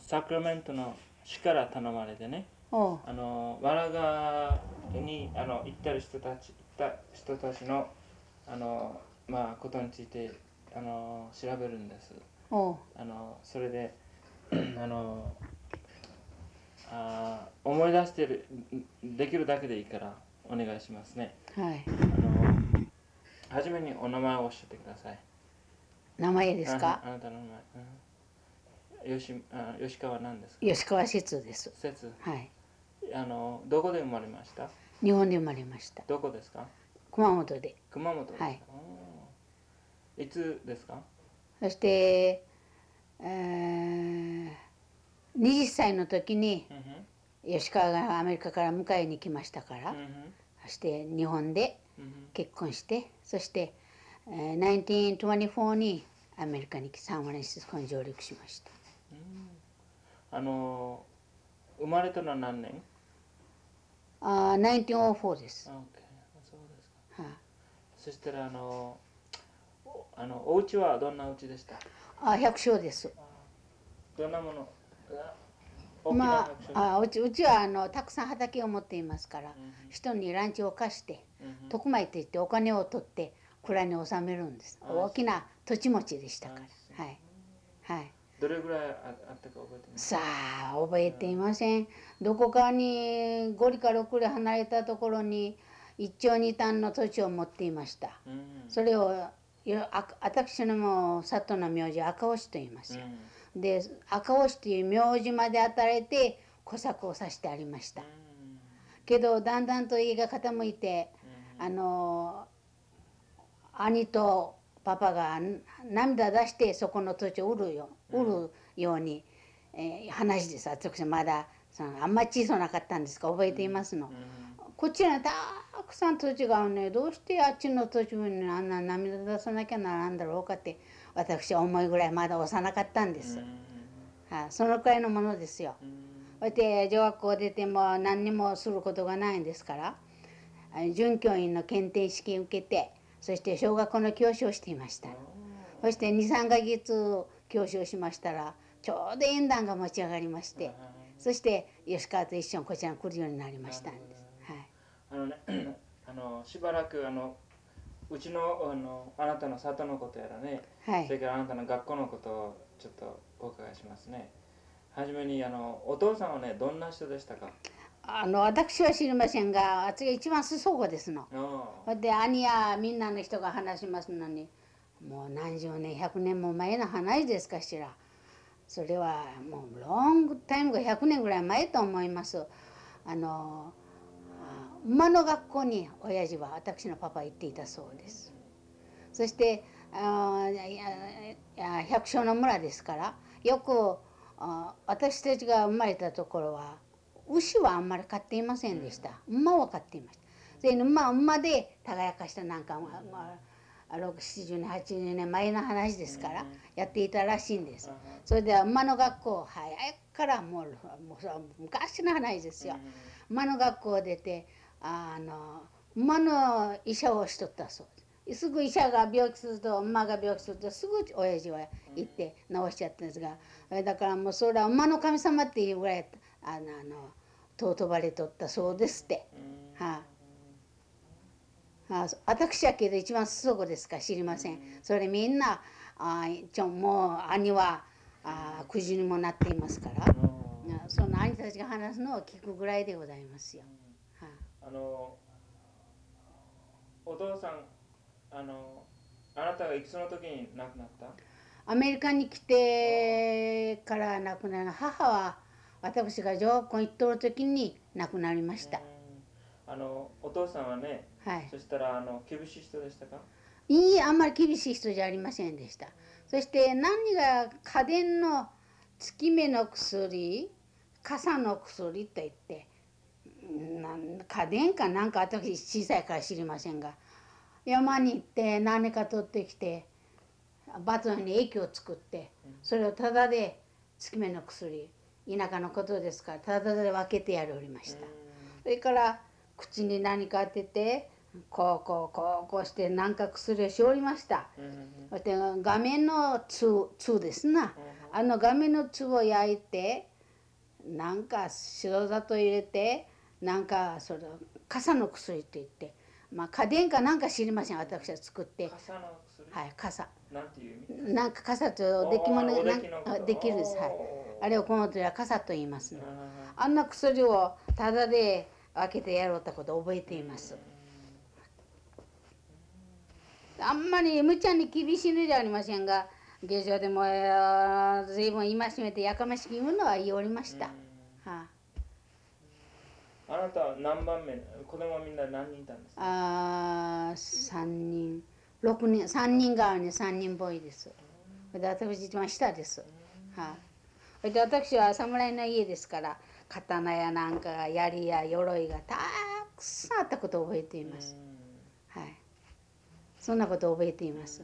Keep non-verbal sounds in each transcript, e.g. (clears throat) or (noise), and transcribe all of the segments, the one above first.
サクラメントの市から頼まれてねあのわらがにあの行ったる人たち行った人たちのあのまあことについてあの調べるんです。あのそれで (clears throat) あのあー思い出してるできるだけでいいからお願いしますね。はい。あの初めにお名前をおっしゃってください。名前ですか？ああなたの名前、うん、吉あ吉川なんですか？吉川節です。節はい。あのどこで生まれました？日本で生まれました。どこですか？熊本で。熊本ですか、はい。いつですか？そして、えー、20歳の時に吉川がアメリカから迎えに来ましたから、うんそして日本で結婚してそして、えー、1924にアメリカにサンフランシスコに上陸しましたあの生まれたのは何年？あー1904です。あ、そうですか。はい。そしたらあのおあのお家はどんなお家でした？あ百姓です。どんなもの？まああうちうちはあのたくさん畑を持っていますからうん人にランチを貸してうんふん。特米といってお金を取って蔵に納めるんです。あ大きな土地持ちでしたかあらはい。はいどれぐらいああったか覚えてます？さあ覚えていません。どこかに5里か6里離れたところに一丁二単の土地を持っていました。うん。それを私のも里の名字赤押しと言いますよ。うん。で赤押しという名字まで与えて小作をさしてありました。うん。けどだんだんと家が傾いてうん。あの兄とパパがん涙出してそこの土地を売るよ売るように、えー話です私まだ。そのあんまり小さなかったんですが覚えていますの、うん。こっちにはたくさん土地があるねどうしてあっちの土地にあんな涙出さなきゃならんだろうかって私は思いぐらいまだ幼かったんです、はい、そのくらいのものですよ。うん。そして女学校出ても何にもすることがないんですから准教員の検定試験受けてそして小学校の教師をしていましたそして23ヶ月教師をしましたらちょうど縁談が持ち上がりましてそして吉川と一緒にこちらに来るようになりましたんです。はいあのね (clears throat) あのしばらくあのうちのあのあなたの里のことやらね、はい、それからあなたの学校のことをちょっとお伺いしますね。はじめにあのお父さんはねどんな人でしたか？あの私は知りませんが私が一番裾子ですの。あそれで兄やみんなの人が話しますのにもう何十年100年も前の話ですかしら。それはもうロングタイムが100年ぐらい前と思います。あのあ馬の学校に親父は私のパパ行っていたそうです。そしてあ百姓の村ですからよくあ私たちが生まれたところは牛はあんまり飼っていませんでした。馬は飼っていました。それに馬馬で耕かしたなんかまあまあ670年80年前の話ですからやっていたらしいんです。それで馬の学校早いからもうもう昔の話ですよ。馬の学校を出てあの馬の医者をしとったそうです。すぐ医者が病気すると馬が病気するとすぐ親父は行って治しちゃったんですがだからもうそれは馬の神様っていうぐらいあのあの尊ばれとったそうですって。はいあ私はけど一番すぐですか知りません。それみんなあちょもう兄はあくじにもなっていますからあその兄たちが話すのを聞くぐらいでございますよ。はいあのお父さんあのあなたがいくつの時に亡くなった？アメリカに来てから亡くなる母は私が女学校に行っとる時に亡くなりました。あのお父さんはね、はい。そしたらあの厳しい人でしたか？いいあんまり厳しい人じゃありませんでした。そして何が家電の月目の薬傘の薬と言ってなん家電かなんか私小さいから知りませんが山に行って何か取ってきてバトンに液を作ってそれをただで月目の薬田舎のことですからただで分けてやりおりました。それから口に何か当ててこうこうこうこうして何か薬をしおりました。そして画面の通通ですな。あの画面の通を焼いてなんか白砂糖入れてなんかそれ傘の薬って言ってまあ家電かなんか知りません私は作って。傘はい傘。なんていう意味？なんか傘とできものおーなんおできるんです。はいあれをこの時は傘と言いますの。ああんな薬をただで分けてやろうったことを覚えています。あんまりむちゃに厳しいのじゃありませんが下場でもえー随分戒めてやかましく言うのは言おりました、はああなたは何番目子供はみんな何人いたんですか？あー3人。6人3人側に3人ボーイです。私一番下です。はい、それで私は侍の家ですから刀やなんかが槍や鎧がたくさんあったことを覚えています、はい。そんなことを覚えています。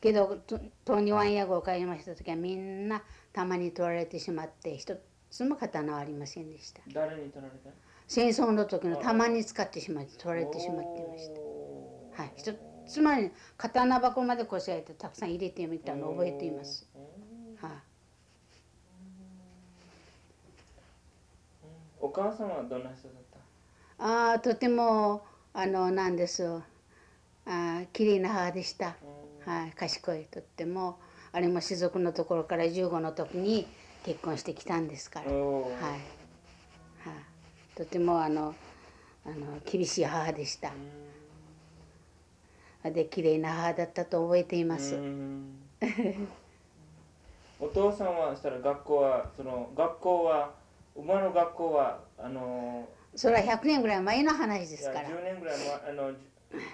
けどと東日湾屋号を帰りました時はみんな弾に取られてしまって一つも刀はありませんでした。誰に取られた？戦争の時の弾に使ってしまって取られてしまっていました。はい。一つまり刀箱までこしらえてたくさん入れてみたのを覚えていますはいお母さんはどんな人だった？ああとてもあのなんですあー綺麗な母でした、はい、賢いとっても。あれも士族のところから15の時に結婚してきたんですから、はい。はい、とてもあのあの厳しい母でした。で綺麗な母だったと覚えています、うん。お父さんはしたら学校はその学校は馬の学校はあのそれは100年ぐらい前の話ですから。10年ぐらい前あの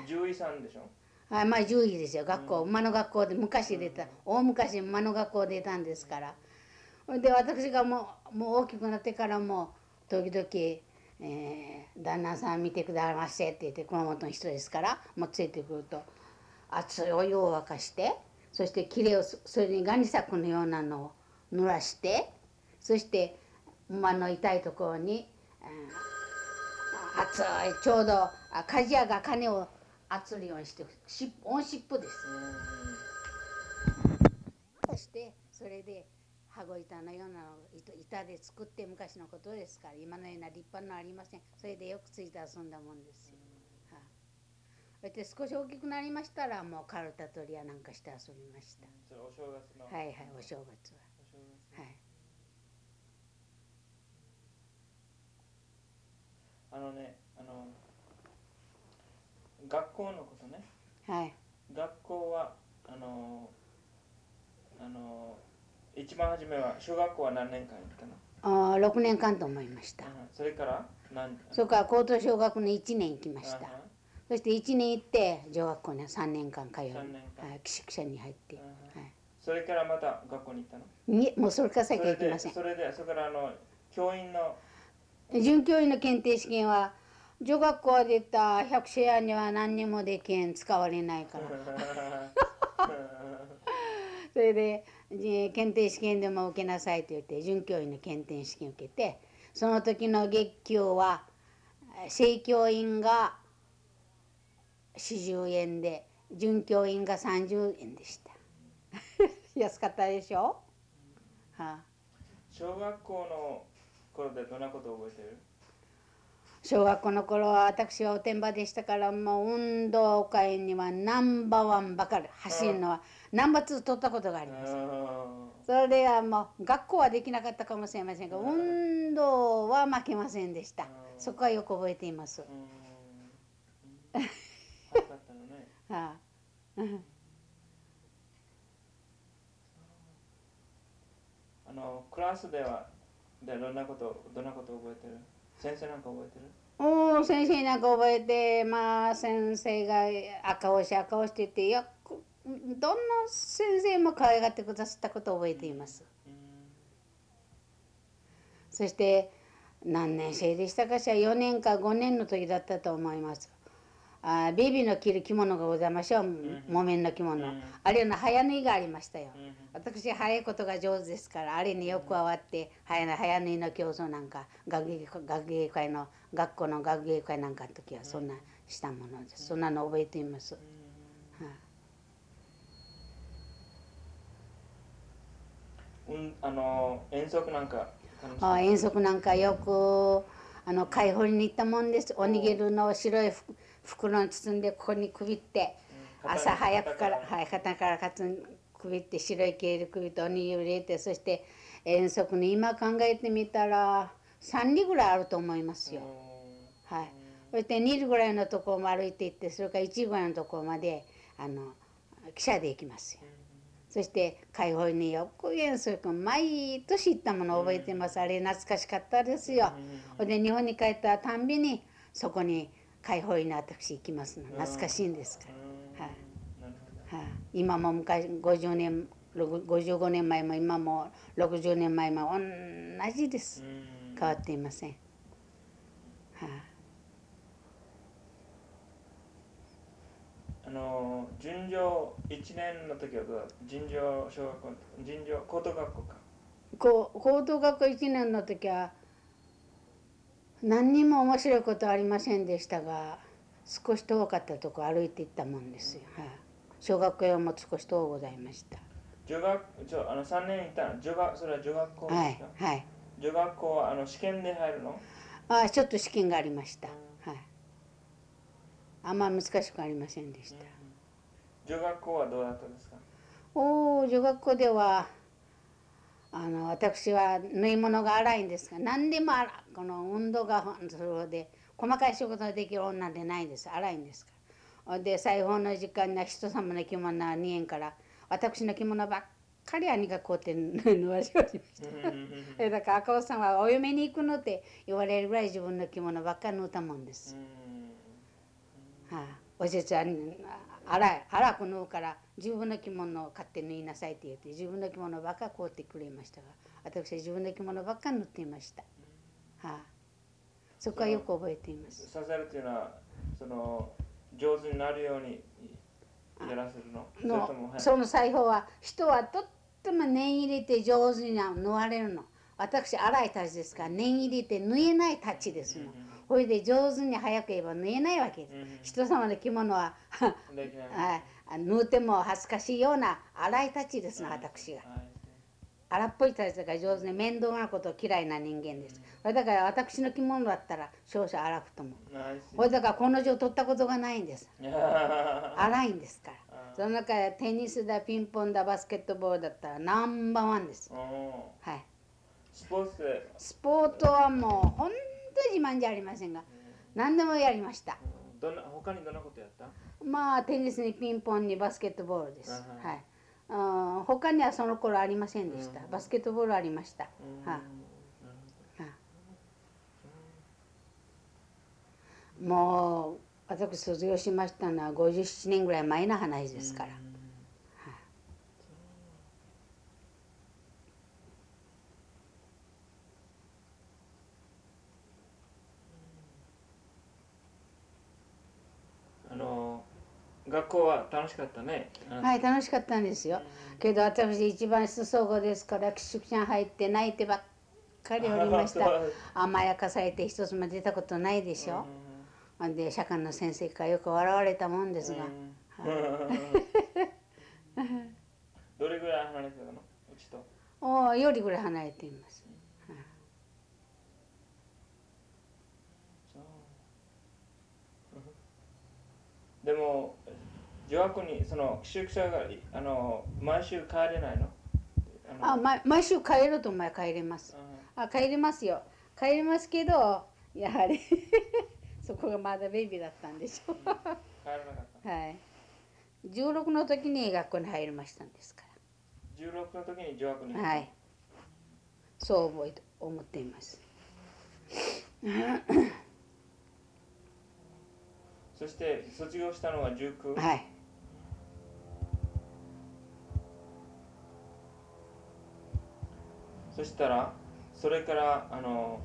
獣医さんでしょ？はい、まあ10位ですよ学校、馬の学校で昔出た大昔馬の学校出たんですから。で私がもうもう大きくなってからも時々、えー旦那さん見てくださいませ」って言って熊本の人ですからもうついてくると熱いお湯を沸かしてそしてきれいをそそれにガニ柵のようなのを濡らしてそして馬の痛いところに、えー熱いちょうどあ鍛冶屋が金を圧るようにしてし音湿布です。そしてそれで羽子板のようなの板で作って昔のことですから今のような立派なのありません。それでよくついて遊んだもんですよ、はい。それで少し大きくなりましたらもうカルタ取りやなんかして遊びました。はいはいお正月はお正月はいあのねあの学校のことね。はい。学校はあのあの一番初めは小学校は何年間行ったの、あー6年間と思いました。うんそれから何それから高等小学に1年行きました。そして1年行って女学校には3年間通い、は三年間。い、寄宿舎に入って、はそれからまた学校に行ったの？い、にもうそれから先は行きません。それでそれからあの教員の准教員の検定試験は女学校でた百社屋には何にもできん使われないから。(laughs) それでじ検定試験でも受けなさいと言って准教員の検定試験受けてその時の月給は正教員が40円で准教員が30円でした。(laughs) 安かったでしょ、はあ、小学校の頃でどんなことを覚えてる？小学校の頃は私はおてんばでしたからもう運動会にはナンバーワンばかり。走るのは。ナンバーツー取ったことがあります。それではもう学校はできなかったかもしれませんが運動は負けませんでした。そこはよく覚えています。(laughs) あ。うん。あのクラスではでどんなことどんなことを覚えてる？先生なんか覚えてる？おー先生なんか覚えてまあ先生が赤押し赤押しってていやこどんな先生も可愛がってくださったことを覚えています。うん。そして何年生でしたかしら？4年か5年の時だったと思います。あベビーの着る着物がございましょう、木綿の着物、うん。あれの早縫いがありましたよ、うん。私早いことが上手ですからあれによく合わって早縫いの競争なんか学芸学芸会の学校の学芸会なんかの時はそんなしたものです、そんなの覚えています、はい。うんあの遠足なんか楽しかあ遠足なんかよくあの買い掘りに行ったもんです。おにぎりの白いふ袋に包んでここにくびってうん朝早くから肩はい肩からかつくびって白いケールくびっておにぎり入れてそして遠足に今考えてみたら3里ぐらいあると思いますよ。はい、そして2里ぐらいのところも歩いて行ってそれから1里ぐらいのところまであの汽車で行きますよ。そして開放によく遠足毎年行ったもの覚えてます。あれ懐かしかったですよ。ほんで日本に帰ったたんびにそこに開放に私行きますの懐かしいんですから。はい。はい、今も昔50年55年前も今も60年前も同じです。うん。変わっていません、はい、あの順序一年の時はどうだった？順序小学校順序高等学校か。高等学校1年の時は何にも面白いことありませんでしたが少し遠かったとこ歩いて行ったもんですよ、はい、小学校も少し遠ございました。女学ちょあの三年いたの？女学それは女学校ですか、はいはい。女学校はあの試験で入るの？あちょっと試験がありました。はい。あんま難しくありませんでした、女学校はどうだったですか？おお女学校ではあの私は縫い物が荒いんですが何でも荒この運動がそれで細かい仕事ができる女でないです。荒いんですから。で裁縫の時間には人様の着物は2円から私の着物ばっかり兄がこうて縫わしました。えだから赤尾さんはお嫁に行くのって言われるぐらい自分の着物ばっかり縫ったもんです、はい、おせつは荒い荒く縫うから自分の着物を買って縫いなさいって言って自分の着物ばっか買うてくれましたが私は自分の着物ばっか縫っていました、はい、そこはよく覚えています。させるっていうのはその上手になるようにやらせるの？それともはい。のその裁縫は人はとっても念入れて上手に縫われるの。私荒いたちですから念入れて縫えないたちですの。ほいで上手に早く言えば縫えないわけです。うん人様の着物は縫うても恥ずかしいような荒いたちですの私が。はい荒っぽいたちだから上手に面倒なこと嫌いな人間です。だから私の着物だったら少々荒くともナイス。ほいだからこの字取ったことがないんです。あ (laughs) 荒いんですから。あ (laughs) その中でテニスだピンポンだバスケットボールだったらナンバーワンです。おはい。スポーツ。でスポーツはもう本当に自慢じゃありませんが何でもやりました。どんな他にどんなことやった？まあテニスにピンポンにバスケットボールです。うん。はいあー他にはその頃ありませんでした。うん。バスケットボールありました。うん。はい。もう私卒業しましたのは57年ぐらい前の話ですからあの学校は楽しかったね。はい楽しかったんですよ。けど私一番裾子ですから寄宿舎入って泣いてばっかりおりました。甘やかされて一つも出たことないでしょ。ほん。で社会の先生からよく笑われたもんですが。どれぐらい離れてたの？うちと。およりぐらい離れています。でも女学にその寄宿舎があの毎週帰れないの。のあ、ま、毎週帰ると前帰れます。あ帰りますよ。帰りますけどやはり (laughs) そこがまだベイビーだったんでしょ帰らなかった。(laughs) はい。16の時に学校に入りましたんですか16の時に女学にらはい。そう覚えて思っています。(laughs) そして卒業したのは19、はいそしたらそれからあの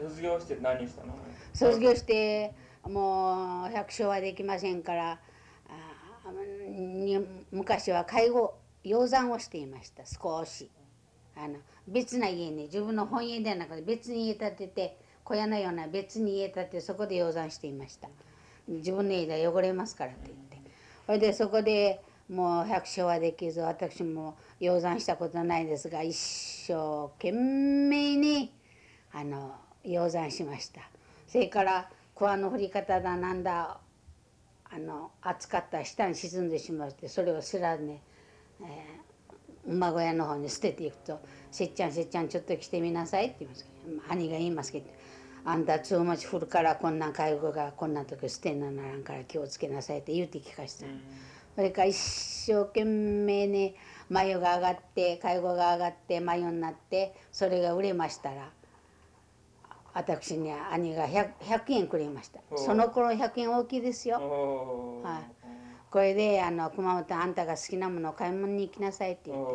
卒業して何したの？卒業してもう百姓はできませんからあに昔は介護養蚕をしていました。少し。あの別な家に自分の本家ではなくて別に家建てて小屋のような別に家建ててそこで養蚕していました。自分の家では汚れますからって言って。それでそこでもう百姓はできず私も養蚕したことないですが一生懸命にあの養蚕しましたそれから桑の振り方だなんだあの暑かった下に沈んでしまってそれを知らずね、えー、馬小屋の方に捨てていくと「せっちゃんせっちゃんちょっと来てみなさい」って言います兄が言いますけど「あんたつ持ち降るからこんな介護がこんな時捨てんなならんから気をつけなさい」って言うて聞かせた。それから一生懸命に眉が上がって介護が上がって眉になってそれが売れましたら私に兄が 100, 100円くれました。その頃100円大きいですよ、はい、これであの熊本あんたが好きなものを買い物に行きなさいって言っ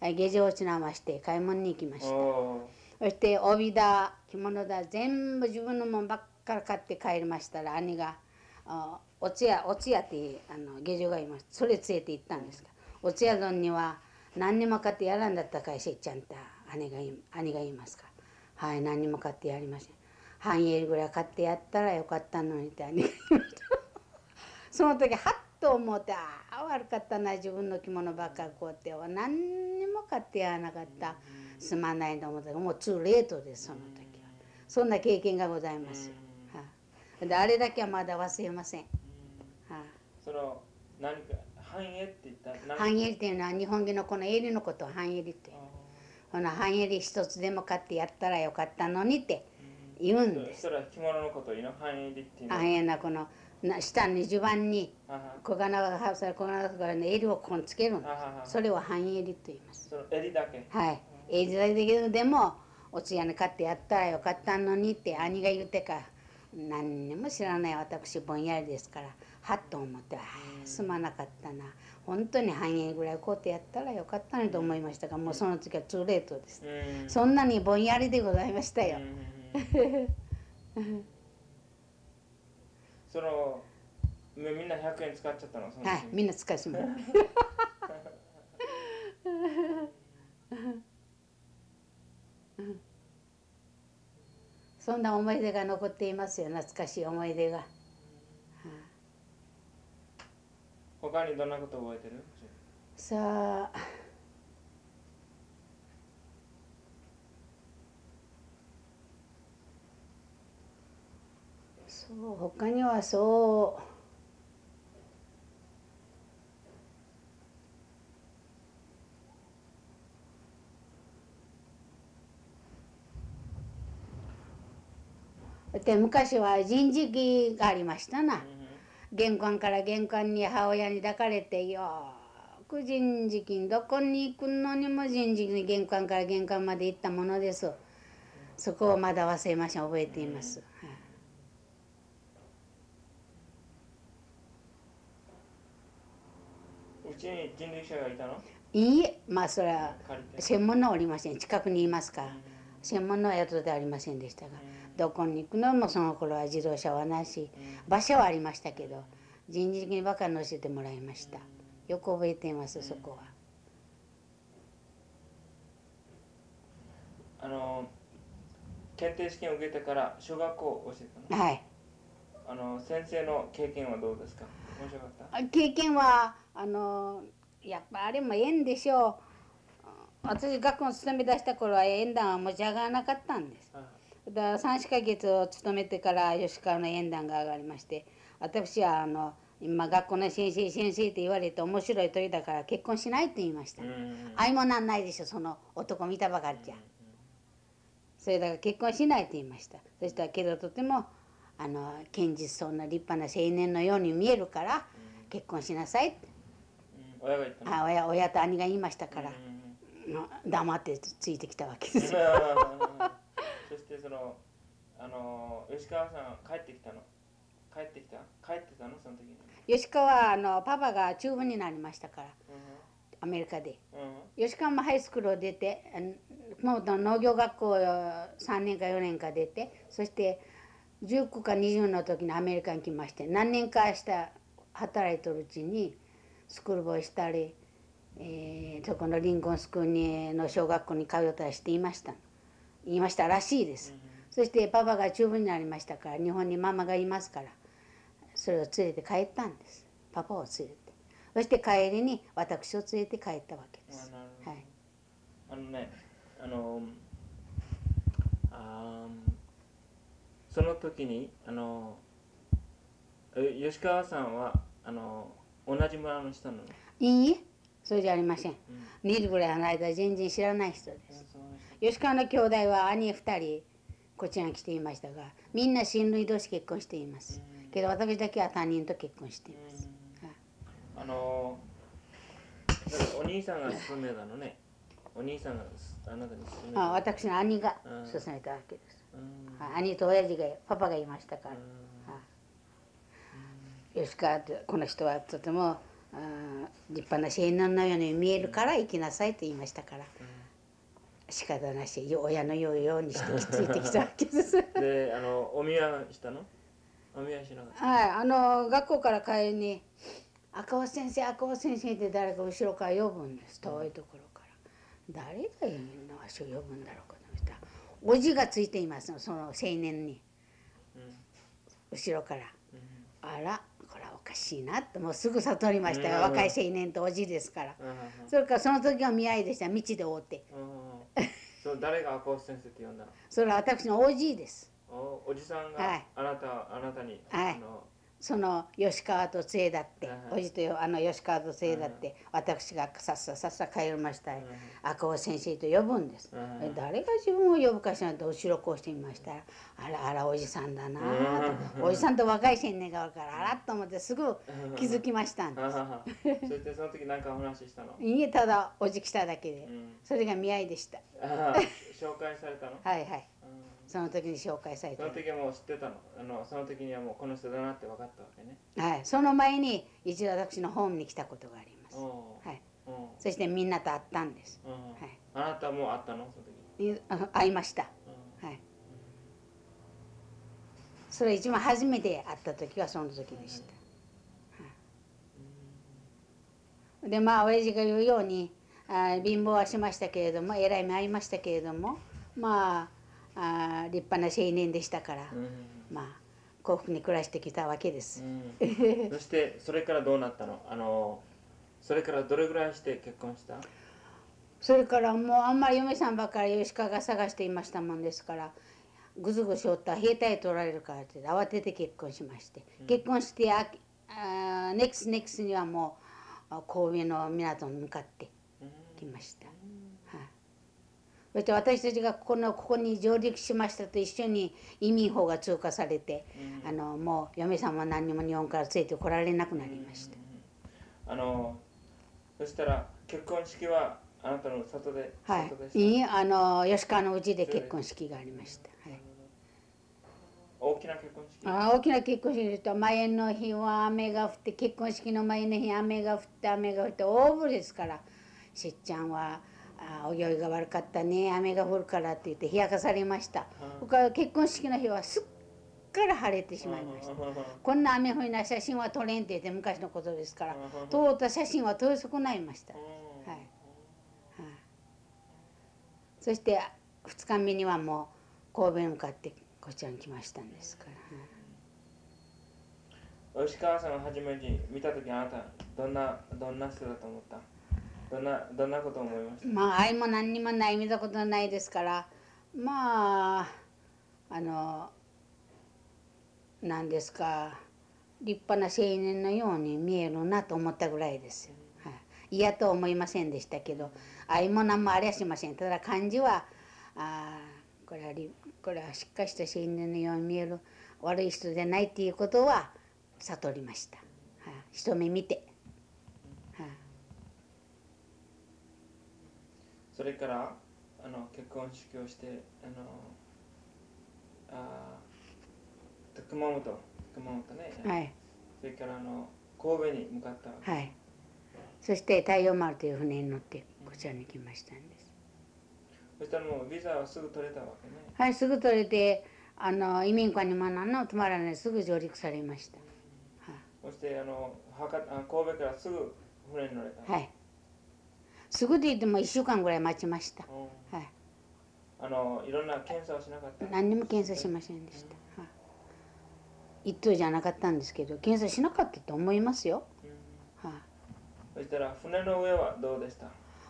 て下城地なまして買い物に行きました。そして帯だ着物だ全部自分のもんばっかり買って帰りましたら兄が「おつやおつやってあの下女がいます。それ連れて行ったんですがおつや丼には何にも買ってやらんだったかいせっちゃんって姉が兄が言いますかはい何にも買ってやりません。半襟ぐらい買ってやったらよかったのにって兄が言いました。(laughs) その時はっと思ってああ悪かったな自分の着物ばっかりこうって。何にも買ってやらなかった。すまないと思ったけどもうツーレートですその時は。そんな経験がございます、はあ、であれだけはまだ忘れません。その何か半襟って言った半襟っていうのは日本語のこの襟のことを半襟って。この半襟一つでも買ってやったらよかったのにって言うんです。それは着物のこと言うの？半襟っていうの半襟なこの下に襦袢に小金がはさ小金がね襟をここつけるんです。それを半襟と言います。その襟だけ。はい。襟だけでもお通夜に買ってやったらよかったのにって兄が言ってから何にも知らない私ぼんやりですからはっと思ってああすまなかったな。本当に半円ぐらいこうやったらよかったねと思いましたがもうその時はツーレートです、そんなにぼんやりでございましたよ。そのみんな100円使っちゃったの？はいみんな使いしま (laughs) (laughs) そんな思い出が残っていますよ。懐かしい思い出が。他にどんなこと覚えてる？さあそう他にはそう。(laughs) で昔は人事期がありましたな。うん玄関から玄関に母親に抱かれてよく人事金どこに行くのにも人事に玄関から玄関まで行ったものです。そこをまだ忘れません覚えています、うちに人力車がいたの？いいえまあそれは専門のおりません。近くにいますから、専門の宿ではありませんでしたが、どこに行くのもその頃は自動車はなし。馬車はありましたけど人事的にばかり乗せてもらいました。よく覚えていますそこは。あの検定試験を受けてから小学校を教えたの？はい。あの先生の経験はどうですか？面白かった？経験はあのやっぱあれも縁でしょう。私学校に勤め出した頃は縁談は持ち上がらなかったんです。だ3か月を勤めてから吉川の縁談が上がりまして私はあの今学校の先生先生って言われて面白い問いだから結婚しないって言いました、愛もなんないでしょその男見たばかりじゃ、それだから結婚しないって言いました。そしたらけどとてもあの堅実そうな立派な青年のように見えるから結婚しなさい。って、親が言ったあ親親と兄が言いましたから、黙ってついてきたわけですそしてそのあの吉川さん帰ってきたの？帰ってきた？帰ってたの？その時に。吉川あのパパが中部になりましたから、うん、アメリカで、うん、吉川もハイスクールを出てもう農業学校3年か4年か出てそして19か20の時にアメリカに来まして何年かした働いてるうちにスクールボーイしたり、えー、そこのリンコンスクールにの小学校に通ったりしていました言いましたらしいです、そしてパパが中部になりましたから日本にママがいますからそれを連れて帰ったんです。パパを連れて。そして帰りに私を連れて帰ったわけです。はい。あのねあのあーその時にあのえ吉川さんはあの同じ村の人なの、いいえそれじゃありません。うん。2時ぐらい離れた全然知らない人です吉川の兄弟は兄2人こちらに来ていましたがみんな親類同士結婚しています。けど私だけは他人と結婚しています。はい。あのお兄さんが勧めたのね。お兄さんがあなたに勧めたあ私の兄がうん。勧めたわけです、兄と親父がパパがいましたから、吉川とこの人はとても立派な青年のように見えるから行きなさいと言いましたから仕方なし親の言うようにしてついてきたわけです。であのお見合いしたの？お見合いしなかった。はいあの学校から帰りに「赤尾先生赤尾先生」って誰か後ろから呼ぶんです。遠いところから。誰がいいの？足を呼ぶんだろうかと思ったらおじがついていますその青年に。うん。後ろから。うん。あらこれはおかしいなって。もうすぐ悟りましたよ、うん。若い青年とおじですから。うん。それからその時は見合いでした。道で会って。うんそう誰が赤星先生って呼んだの？それは私のおじいです。おおじさんがはい。あなた、あなたに、はい。あのその吉川と杖だって、はいおじとよあの吉川と杖だって、私がさっささっさ帰りました。よ、赤尾先生と呼ぶんです、誰が自分を呼ぶかしらんと後ろこうしてみました。らあらあらおじさんだなあと、おじさんと若い青年がおるからあらっと思ってすぐ気づきましたんです、そしてその時何かお話ししたの、いいえただおじ来ただけで、うん、それが見合いでした。あ紹介されたの、(laughs) はいはい。うんその時に紹介されたその時はもう知ってたの？あのその時にはもうこの人だなって分かったわけね。はい。その前に一度私のホームに来たことがあります。はい。う。んそしてみんなと会ったんです。う。んはい。あなたも会ったの？その時会いました。う。んはい。それ一番初めて会った時はその時でした、はい、でまあ親父が言うようにあー貧乏はしましたけれどもえらい目ありましたけれどもまああー立派な青年でしたから、うん。まあ幸福に暮らしてきたわけです、うん。そしてそれからどうなったの？あのそれからどれぐらいして結婚した？それからもうあんまり嫁さんばっかり吉川が探していましたもんですからぐずぐずおったら兵隊取られるからって慌てて結婚しまして、結婚してああネクスネクスにはもうあ神戸の港に向かってきました、はい、そして私たちがここのここに上陸しましたと一緒に移民法が通過されて、あのもう嫁さんも何にも日本から連れてこられなくなりました、あのそしたら結婚式はあなたの里で、はい。いいあの吉川のうちで結婚式がありました、はい。大きな結婚式？あ大きな結婚式ですと前の日は雨が降って結婚式の前の日雨が降って雨が降って大降りですからしっちゃんはあお行儀が悪かったね雨が降るからって言って冷やかされました。他は結婚式の日はすっから晴れてしまいました。こんな雨降りな写真は撮れんって言って昔のことですから撮った写真は撮り損ないました、はい。はい、そして2日目にはもう神戸に向かってこちらに来ましたんですから、吉川さんを初めに見た時あなたどんなどんな人だと思ったどんなどんなこと思いました？まあ愛も何にもない見たことないですから。まああの何ですか。立派な青年のように見えるなと思ったぐらいですよ。はい、嫌と思いませんでしたけど愛も何もありゃしません。ただ漢字はあこれはこれはしっかりした青年のように見える。悪い人じゃないっていうことは悟りました。はい、一目見て。はいそれからあの結婚式をしてあのあー熊本熊本ね、はい。それからあの神戸に向かったわけ。はい。そして太陽丸という船に乗ってこちらに来ましたんです。そしたらもうビザはすぐ取れたわけね。はい、すぐ取れて、あの移民館にも何の泊まらないすぐ上陸されました。そしてあの博あ神戸からすぐ船に乗れた。の、はいすぐで言っても1週間ぐらい待ちました。う。んはい。あのいろんな検査をしなかった？の何にも検査しませんでした、はい、一等じゃなかったんですけど検査しなかったと思いますよ、うん。はい、そしたら船の上はどうでした？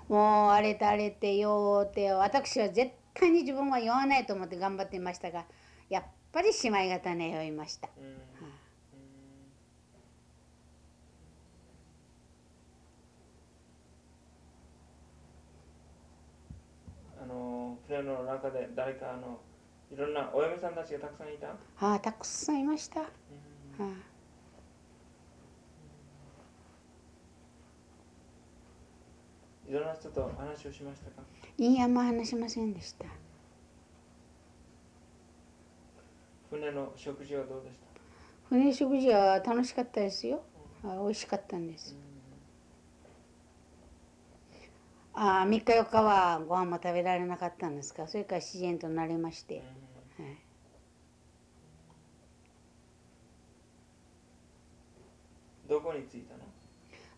もう荒れて荒れてようて私は絶対に自分は酔わないと思って頑張っていましたがやっぱり姉妹方ね酔いました。うんうんあの船の中で誰かあのいろんなお嫁さんたちがたくさんいた、ああたくさんいました、はうん。あいろんな人と話をしましたか？いいあんま話しませんでした。船の食事はどうでした？船食事は楽しかったですよ。あ美味しかったんです。ああ3日4日はご飯も食べられなかったんですか？それから自然と慣れまして、はい、どこに着いたの？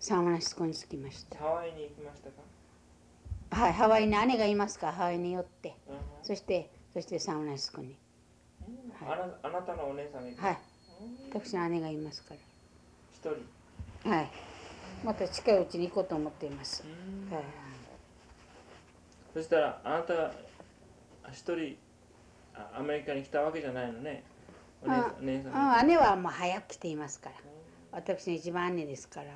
サンフランシスコに着きました。ハワイに行きましたか、はいハワイに姉がいますからハワイに寄って。うん。そしてそしてサンフランシスコに。あなあなたのお姉さんがいた、はい。私の姉がいますか一人、らはい。また近いうちに行こうと思っています、はい、そしたらあなたが一人あアメリカに来たわけじゃないのね。お姉さん姉はもう早く来ていますから。私の一番姉ですから。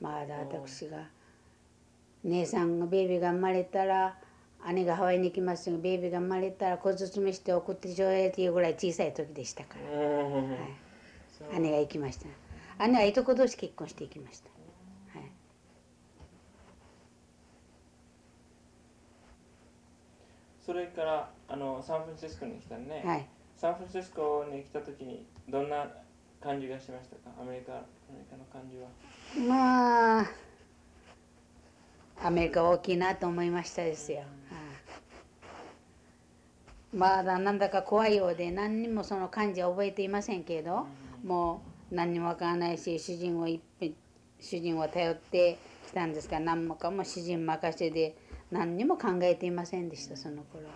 まだ私が。姉さんがベイビーが生まれたら姉がハワイに行きますがベイビーが生まれたら小包みして送ってちょうだいっていうぐらい小さい時でしたから、うん。はい、姉が行きました。姉はいとこ同士結婚していきました、はい、それからあのサンフランシスコに来たね、はい、サンフランシスコに来た時にどんな感じがしましたか？アメリカアメリカの感じは。まあアメリカは大きいなと思いましたですよ、はい。まだなんだか怖いようで何にもその感じは覚えていませんけど、もう何にもわからないし主人を主人を頼ってきたんですが何もかも主人任せで何にも考えていませんでしたその頃は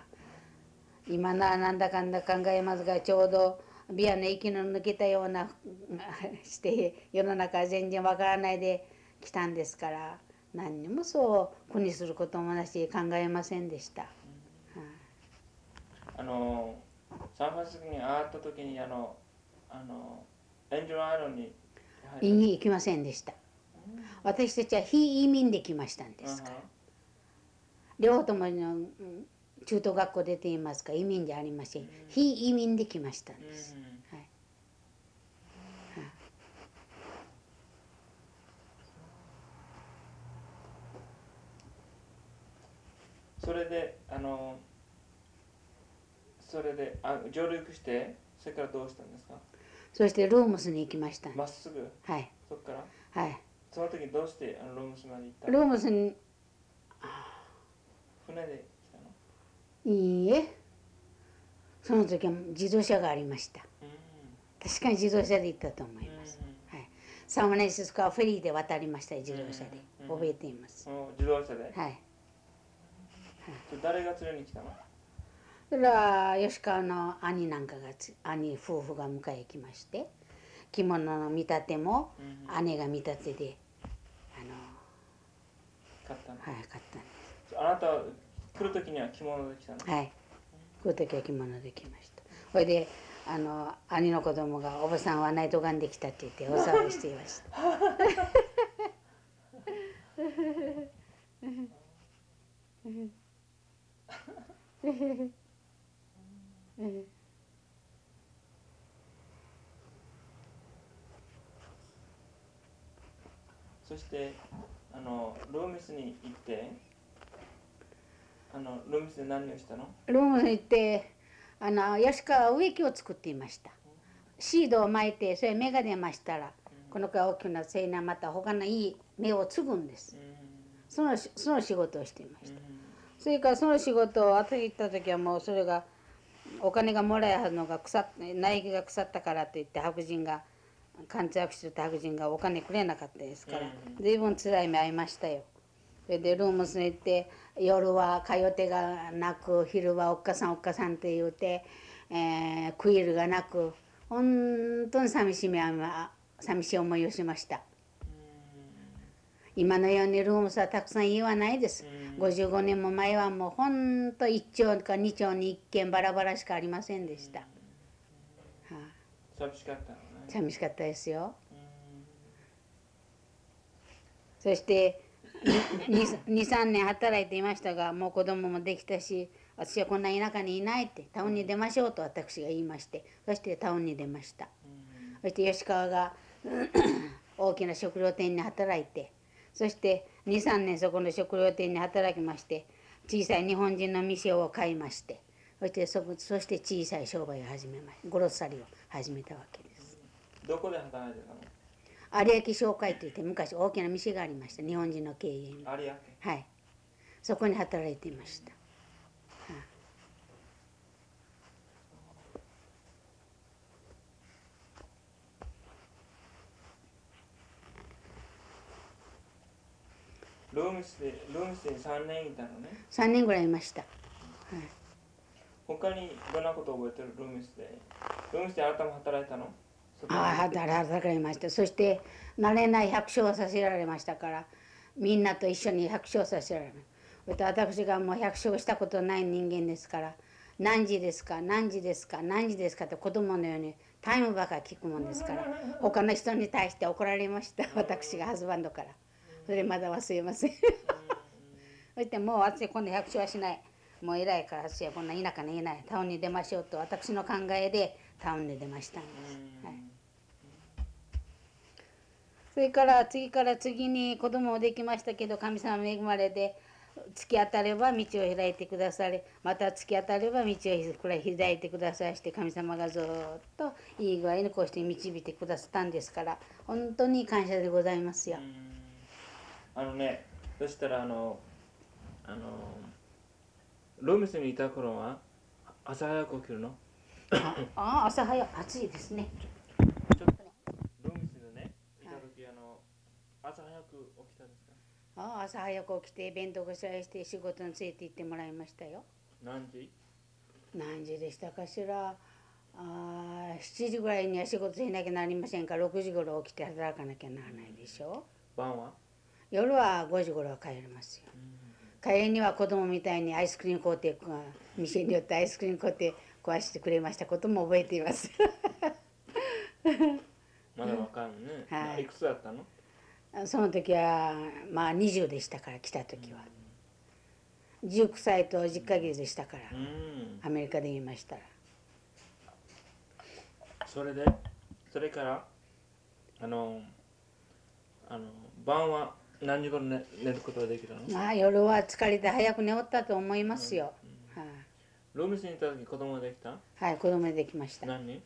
今ならなんだかんだ考えますがちょうどビアの息の抜けたような (laughs) して世の中は全然わからないで来たんですから何にもそう苦にすることもなし考えませんでした。あのサンフランシスコに上がった時にあのあのエンジェルアイランドにいに行きませんでした。私たちは非移民で来ましたんですから。両方とものうん中等学校出ていますか？ら移民じゃありません。非移民で来ましたんです。はい。それであのそれであ上陸してそれからどうしたんですか？そしてルームスに行きました。まっすぐ？はいそこから？はい。その時どうしてあのロームスまで行ったルのームスに船でいいえ。その時は自動車がありました。う確かに自動車で行ったと思いんます。はい。サンフランシスコはフェリーで渡りました自動車でうん覚えています。うん自動車で？はい。誰が連れに来たの？それは吉川の兄なんかがつ兄夫婦が迎え来まして着物の見立てもうん姉が見立てであの買ったのはい買ったんであなたは来る時には着物で来たの？すはい。こういう時は着物で来ました。それであの兄の子供が「おばさんはナイトガンで来た」って言ってお騒ぎしていました。そしてあのルーミスに行ってあのルーミスで何をしたの？ルームに行ってあの吉川は植木を作っていました。シードを巻いてそれ芽が出ましたらこの子は大きな青年また他のいい芽を継ぐんです。そのその仕事をしていました。それからその仕事を後で行った時はもうそれがお金がもらえはずのが腐っ苗木が腐ったからといって白人が貫通してた白人がお金くれなかったですから、随分辛い目遭いましたよ。それでルームスに行って夜は通ってがなく昼はおっかさんおっかさんって言うて、えー、クイルがなく本当に寂しい目寂しい思いをしました。今のようにルームスはたくさん家はないです。55年も前はもうほんと1丁か2丁に1軒バラバラしかありませんでした。はあ、寂しかったのね。寂しかったですよ。そして23年働いていましたがもう子供もできたし私はこんな田舎にいないってタウンに出ましょうと私が言いましてそしてタウンに出ましたそして吉川が大きな食料店に働いてそして23年そこの食料店に働きまして小さい日本人の店を買いましてそしてそそして小さい商売を始めましたゴロッサリを始めたわけですどこで働いてたの有明商会といって昔大きな店がありました。日本人の経営にはい。そこに働いていました。ロームスでロームスで3年いたのね。3年ぐらいいました、はい、他にどんなこと覚えてる？ロームスでロームスであなたも働いたの？ああ働きました。そして慣れない百姓をさせられましたからみんなと一緒に百姓させられました私がもう百姓したことない人間ですから何時ですか何時ですか何時ですかって子供のようにタイムばかり聞くもんですから他の人に対して怒られました (laughs) 私がハズバンドから。それまだ忘れません。(laughs) そしてもう私こんな百姓はしない。もう偉いから私はこんな田舎にいない。タウンに出ましょうと私の考えでタウンに出ました。ん。です、はい、それから次から次に子供もできましたけど神様恵まれて突き当たれば道を開いてくださりまた突き当たれば道を開いてくださいして神様がずっといい具合にこうして導いてくださったんですから本当に感謝でございますよ。あのねそしたらあのあのローミスにいた頃は朝早く起きるの？ああ朝早く暑いですねちょっとローミスでねいた時、はい、あの朝早く起きたんですか？ああ朝早く起きて弁当ごしらえして仕事について行ってもらいましたよ。何時？何時でしたかしら？あ7時ぐらいには仕事しなきゃなりませんから6時頃起きて働かなきゃならないでしょ。晩は？夜は5時頃は帰りますよ、帰りには子供みたいにアイスクリーム買うて店によってアイスクリーム買うて壊してくれましたことも覚えています。(laughs) まだ若いね、はい、いくつだったの？その時はまあ20でしたから来た時は、19歳と10ヶ月でしたから、アメリカで言いましたら。それで？それから？あのあの晩は何時頃寝寝ることができるの？まあ夜は疲れて早く寝おったと思いますよ、うん。うん、はい、ローミスにいた時子供ができたはい子供できました何人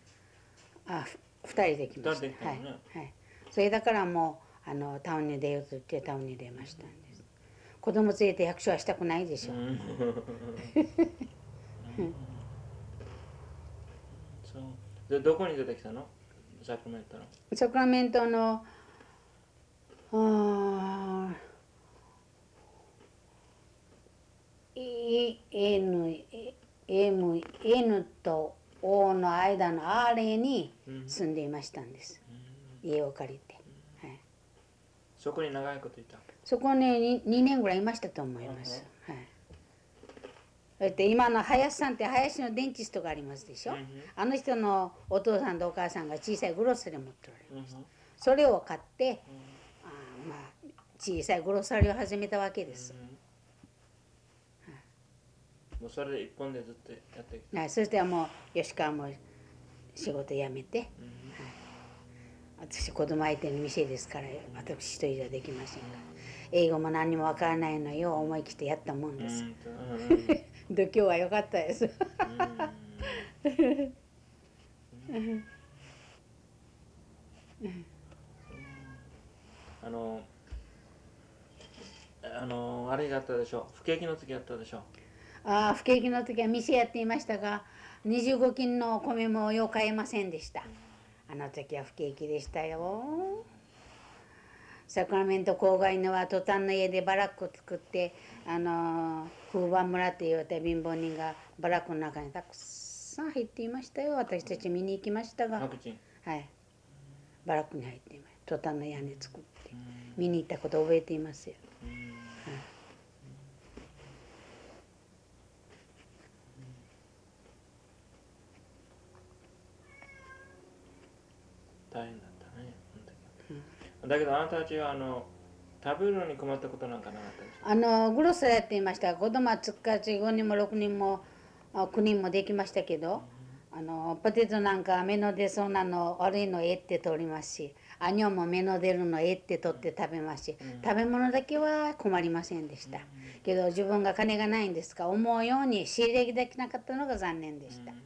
あ二人できました、ね、はい、はい、それだからもうあのタウンに出ようと言ってタウンに出ましたんです。子供連れて百姓はしたくないでしょ、うん、(laughs) そう。でどこに出てきたの？サクラメントの。サクラメントのあ N, M, N と O の間の R に住んでいましたんです、うん、家を借りて、はい、そこに長いこといた。そこに 2, 2年ぐらいいましたと思います、はい、そして今の林さんって林のデンチストがありますでしょ、うん、あの人のお父さんとお母さんが小さいグロッサリー持っておられました、うん、それを買って、うん。まあ、小さい殺されを始めたわけです。もうそれで一本でずっとやってきた。はい、そしてもう吉川も仕事辞めて、はい、私子供相手に店ですから私一人じゃできませんから。英語も何にもわからないのよ思い切ってやったもんです。度胸は良かったです。あのあのあれがあったでしょ不景気の時あったでしょああ不景気の時は店やっていましたが25斤の米もよう買えませんでしたあの時は不景気でしたよ。サクラメント郊外のはトタンの家でバラックを作ってあの風番村って言われた貧乏人がバラックの中にたくさん入っていましたよ。私たち見に行きましたが。はい。バラックに入っていますトタンの屋根作って。うん。見に行ったこと覚えていますようん大変だったね本当にだけどあなたたちはあの食べるのに困ったことなんかなかったあのグロスやっていました。子供はつっかち5人も6人もあ9人もできましたけどあのポテトなんか目の出そうなの悪いのえって取りますしアニョンも目の出るのえって取って食べますし、うん。食べ物だけは困りませんでした、けど自分が金がないんですか？思うように仕入れできなかったのが残念でした、うんは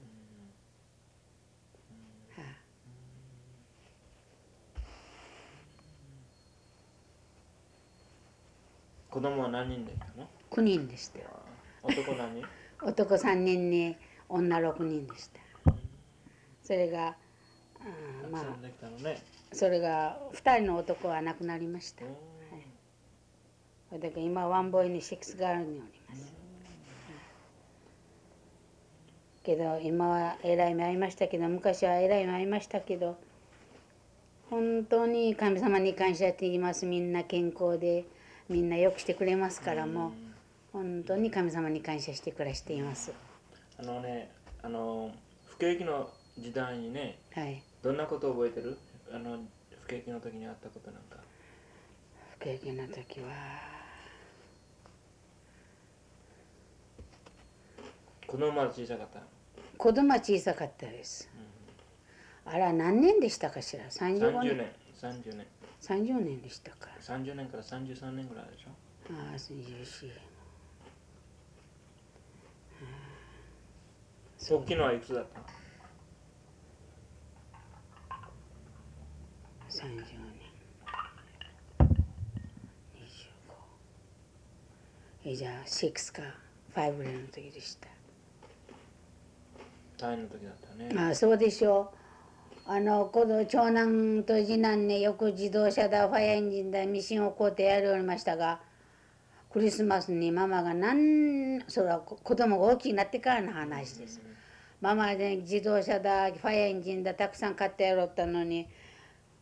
あ子供は何人でいたの？9人でした。よ男何？人 (laughs) 男3人に女6人でした。それが、うん、まあね。それが2人の男は亡くなりました。うんだから今ワンボーイにシックスガールにおります。けど今はえらい目遭いましたけど昔はえらい目遭いましたけど本当に神様に感謝しています。みんな健康でみんなよくしてくれますからもう本当に神様に感謝して暮らしています。あのねあの不景気の時代にねはい。どんなことを覚えてる？あの不景気の時にあったことなんか。不景気な時は子供は小さかった子供は小さかったです。あら何年でしたかしら？35 30年。年。30年30年でしたか30年から33年ぐらいでしょ？ああ34大きいのはいくつだったの？30年25えじゃあ6か。5ぐらいの時でした。大変の時だったね。ああそうでしょうあの子供長男と次男ねよく自動車だファイアエンジンだミシンをこうてやりおりましたがクリスマスにママがなんそれは子供が大きくなってからの話です。ママで自動車だファイアエンジンだたくさん買ってやろうったのに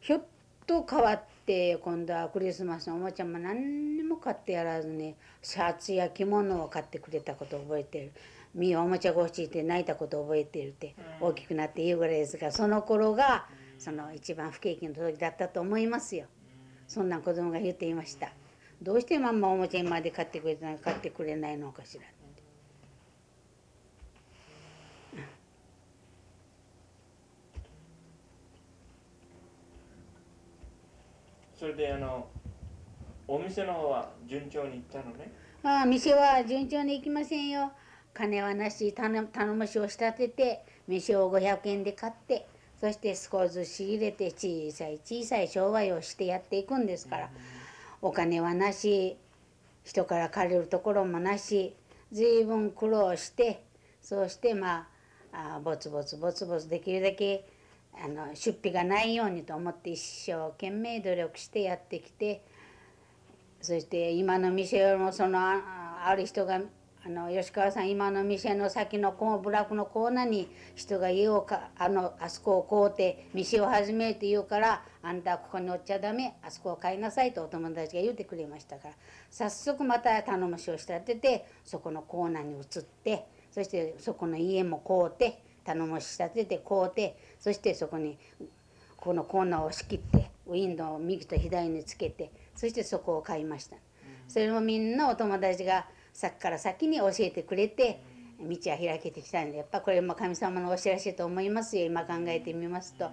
ひょっと変わって今度はクリスマスのおもちゃも何にも買ってやらずにシャツや着物を買ってくれたことを覚えてる。みおもちゃが欲しいって泣いたことを覚えてるって大きくなって言うぐらいですがその頃がその一番不景気の時だったと思いますよ。そんな子供が言っていました。どうしてママおもちゃ今まで買ってくれたの買ってくれないのかしらそれであのお店の方は順調にいったのね？ああ店は順調に行きませんよ金はなし頼むしを仕立てて飯を500円で買ってそして少しずつ仕入れて小さい小さい商売をしてやっていくんですから。お金はなし人から借りるところもなし随分苦労してそうしてまああぼつぼつぼつぼつできるだけあの出費がないようにと思って一生懸命努力してやってきてそして今の店よりもそのある人があの吉川さん今の店の先のこうブラックのコーナーに人が家をかあのあそこを買うて店を始めって言うからあんたはここにおっちゃダメあそこを買いなさいとお友達が言ってくれましたから早速また頼むしを仕立ててそこのコーナーに移ってそしてそこの家も買うて頼むし仕立てて買うてそしてそこにこのコーナーを仕切ってウィンドウを右と左につけてそしてそこを買いました。それもみんなお友達がさっきから先に教えてくれて道は開けてきたんでやっぱこれも神様のお知らせと思いますよ。今考えてみますと。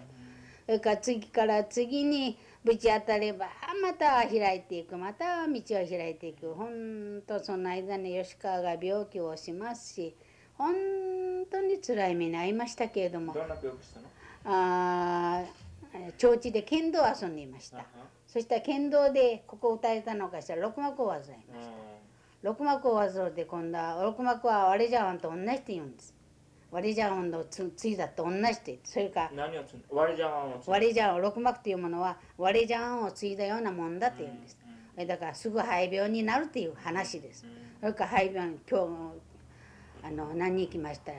それから次から次にぶち当たればまた開いていく。また道を開いていく。本当その間に吉川が病気をしますし本当に辛い目に遭いましたけれども。どんな病気したの？あで剣道を遊んでいました。そしたら剣道でここを打たれたのかしら六幕を患いました。う六幕を患うて今度は六幕はあれじゃわんと同じって言うんです。割り茶碗のつついだと同じって。それから何をつん割り茶碗をつん割り茶碗六幕というものは割り茶碗を継いだようなもんだって言うんです、うんえだからすぐ肺病になるっていう話です、それから肺病今日あの何に行きました？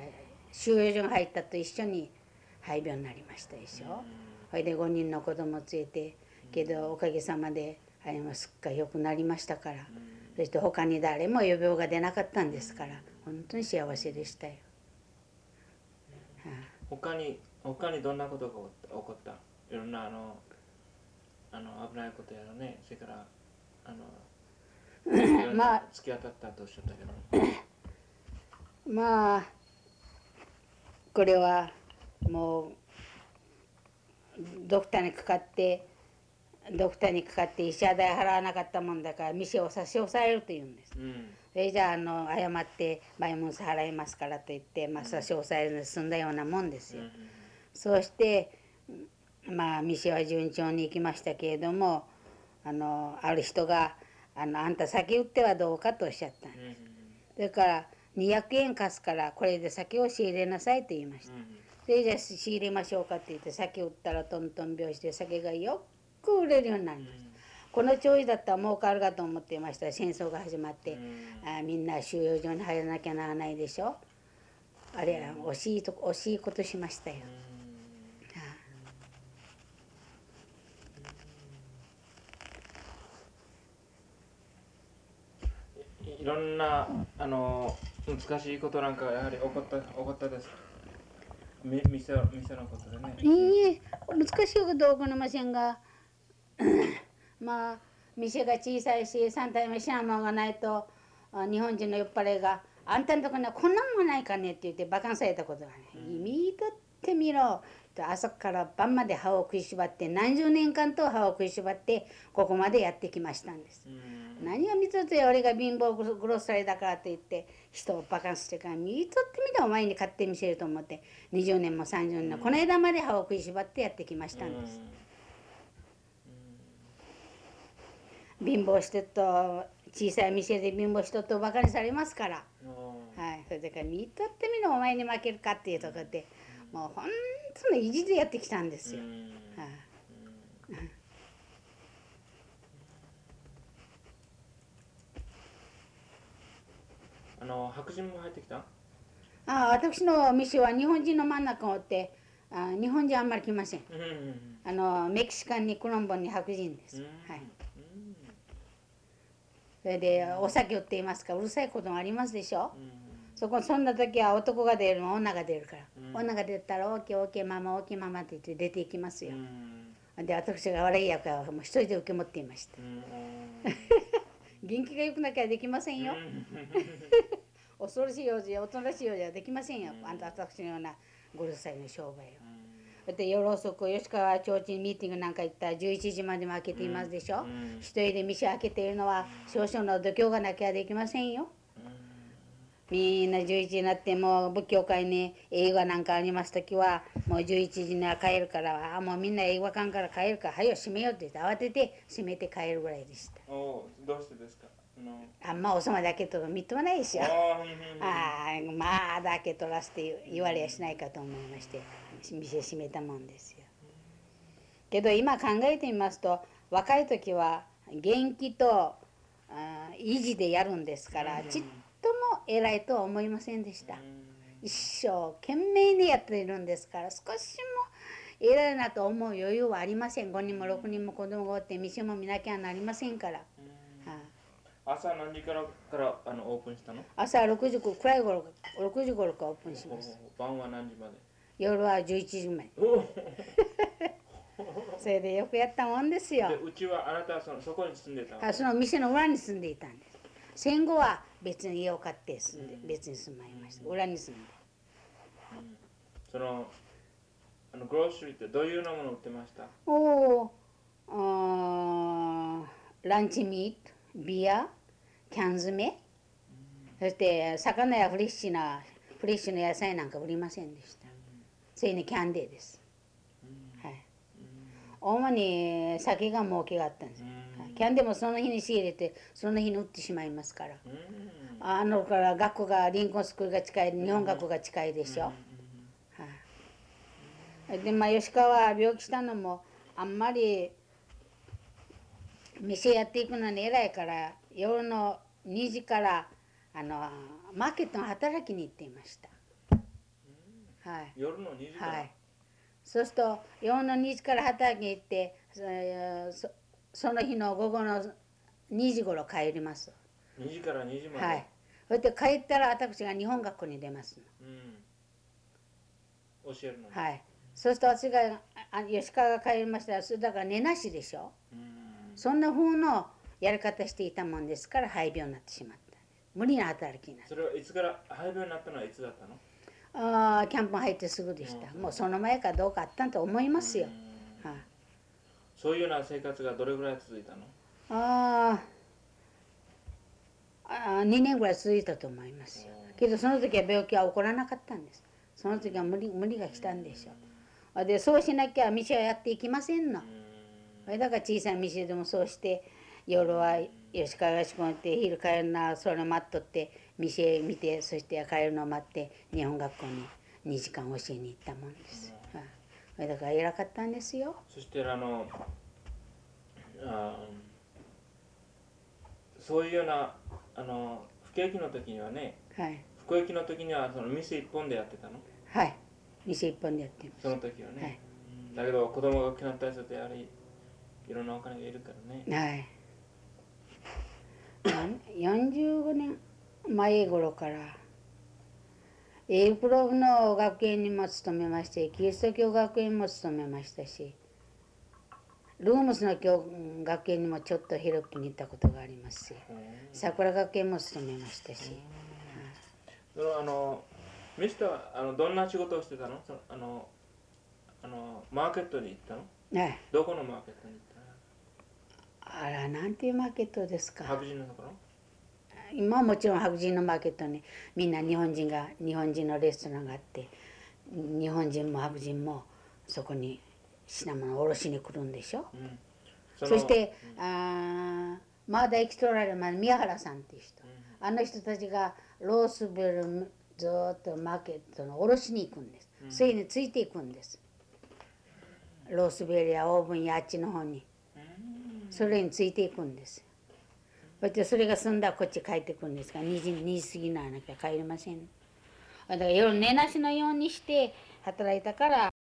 収容所に入ったと一緒に肺病になりましたでしょ、それで5人の子供連れてけどおかげさまであれもすっかり良くなりましたから、そして他に誰も予病が出なかったんですから本当に幸せでしたよ。他に他にどんなことが起こった起こったいろんなあのあの危ないことやらねそれからあの (laughs) まあ突き当たったとおっしゃったけどまあこれはもうドクターにかかってドクターにかかって医者代払わなかったもんだから店を差し押さえると言うんです。うんそれじゃああの謝ってバイモンス払いますからと言って、まあ、差し押さえるので済んだようなもんですよ。そうしてまあ店は順調に行きましたけれどもあのある人があの「あんた酒売ってはどうか」とおっしゃった。それから200円貸すからこれで酒を仕入れなさいと言いました。それじゃあ仕入れましょうかって言って酒売ったらトントン拍子で酒がよく売れるようになりました。この調子だったら儲かるかと思っていました。ら戦争が始まって、あみんな収容所に入らなきゃならないでしょ。あれは惜しいと惜しいことしましたよ。いいろんなあの難しいことなんかやはり起こった起こったですか？み店店のことでね。いいえ。難しいことは起こりませんがまあ店が小さいし3体目知らんものがないとあ日本人の酔っ払いが「あんたんとこにはこんなんもないかね」って言って馬鹿にされたことがね「見とってみろ」と朝から晩まで歯を食いしばって何十年間と歯を食いしばってここまでやってきましたんです。何を見とって俺が貧乏グロッサリーだからって言って人をバカにしてから見とってみろお前に買ってみせると思って20年も30年もこの間まで歯を食いしばってやってきましたんです。貧乏人と小さい店で貧乏人とバカにされますから、はい、それだから見とってみろお前に負けるかっていうところでもう本当の意地でやってきたんですよ。はい。あの白人も入ってきた？ああ私の店は日本人の真ん中を追ってあ日本人あんまり来ません。あのメキシカンにコロンボに白人です。はい。それでお酒売っていますからうるさいこともありますでしょ？そこそんな時は男が出るの女が出るから、女が出たら「オーケーオーケーママオーケーママ」って言って出ていきますよ。で私が悪い役はもう一人で受け持っていました。(laughs) 元気が良くなきゃできませんよ。(laughs) 恐ろしい用事やおとなしい用事はできませんよ。あんた私のような5歳の商売を。だって夜遅く吉川町地にミーティングなんか行ったら11時までも開けていますでしょ、一人で店開けているのは少々の度胸がなきゃできませんよ、みんな11時になってもう仏教会に映画なんかあります時はもう11時には帰るからあもうみんな映画館から帰るから早よ閉めようって言って慌てて閉めて帰るぐらいでした。おどうしてですか？あんまおさまだけとみっともないですよああまあだけ取らせて言われやしないかと思いまして店閉めたもんですよ。けど今考えてみますと若い時は元気とあ維持でやるんですからちっとも偉いとは思いませんでした。一生懸命にやっているんですから少しも偉いなと思う余裕はありません。5人も6人も子供がおって店も見なきゃなりませんから。朝何時からからあのオープンしたの？朝6時くらい頃6時頃からオープンします。晩は何時まで？夜は11時まで (laughs) それでよくやったもんですよ。うちはあなたはそのそこに住んでたあその店の裏に住んでいたんです。戦後は別に家を買って住んで、うん、別に住まいました。裏に住んで、うん、そのあのグローシュリーってどういうようなもの売ってました？おおランチミートビアキャン詰め、そして魚やフレッシュなフレッシュな野菜なんか売りませんでした、それにキャンデーです、はい、主に酒が儲けがあったんです、キャンデーもその日に仕入れてその日に売ってしまいますから、あのから学校がリンコンスクールが近い日本学校が近いでしょ、でまあ吉川は病気したのもあんまり店やっていくのに偉いから夜の2時からあのマーケットの働きに行っていました。はい夜の2時から、はい、そうすると夜の2時から働きに行ってそそその日の午後の2時頃帰ります。2時から2時まで、はい。それで帰ったら私が日本学校に出ますうん、教えるの。はい。そうすると私があ吉川が帰りましたらそれだから寝なしでしょ。うんそんな風のやり方していたもんですから肺病になってしまった。無理な働きになった。それはいつから廃病になったのはいつだったの？ああキャンプ入ってすぐでした。もうその前かどうかあったんと思いますよ。うん。はい。そういうような生活がどれぐらい続いたの？あーあー2年ぐらい続いたと思いますよ。けどその時は病気は起こらなかったんです。その時は無理無理が来たんでしょあでそうしなきゃ店はやっていきませんの。うん。だから小さい店でもそうして夜は吉川が仕込んで昼帰るなそれ待っとって店見てそして帰るのを待って日本学校に2時間教えに行ったもんです、はい、だから偉かったんですよ。そしてあのあーそういうようなあの不景気の時にはねはい。不景気の時にはその店一本でやってたの？はい。店一本でやってます。その時はね、はい。うん。だけど子供が大きくなったりするとやはりいろんなお金がいるからね。はい。なん45年前頃から。エイプロブの学園にも勤めましてキリスト教学園も勤めましたしルームスの教学園にもちょっとヘルプに行ったことがありますしうん。桜学園も勤めましたし。あのミスターはあのどんな仕事をしてたの？そのあのあのマーケットに行ったの？はいどこのマーケットに行ったあらなんていうマーケットですか。の白人のところ？今はもちろん白人のマーケットにみんな日本人が日本人のレストランがあって日本人も白人もそこに品物を卸しに来るんでしょ？うん。そのしてあーまだ生きとられるまで宮原さんっていう人。あの人たちがロースベルずーっとマーケットの卸しに行くんです、それについていくんです。ロースベルやオーブンやあっちの方に。うん。それについていくんです。そしてそれが済んだらこっち帰ってくるんですが2時 ,2 時過ぎならなきゃ帰れません。だから夜寝なしのようにして働いたから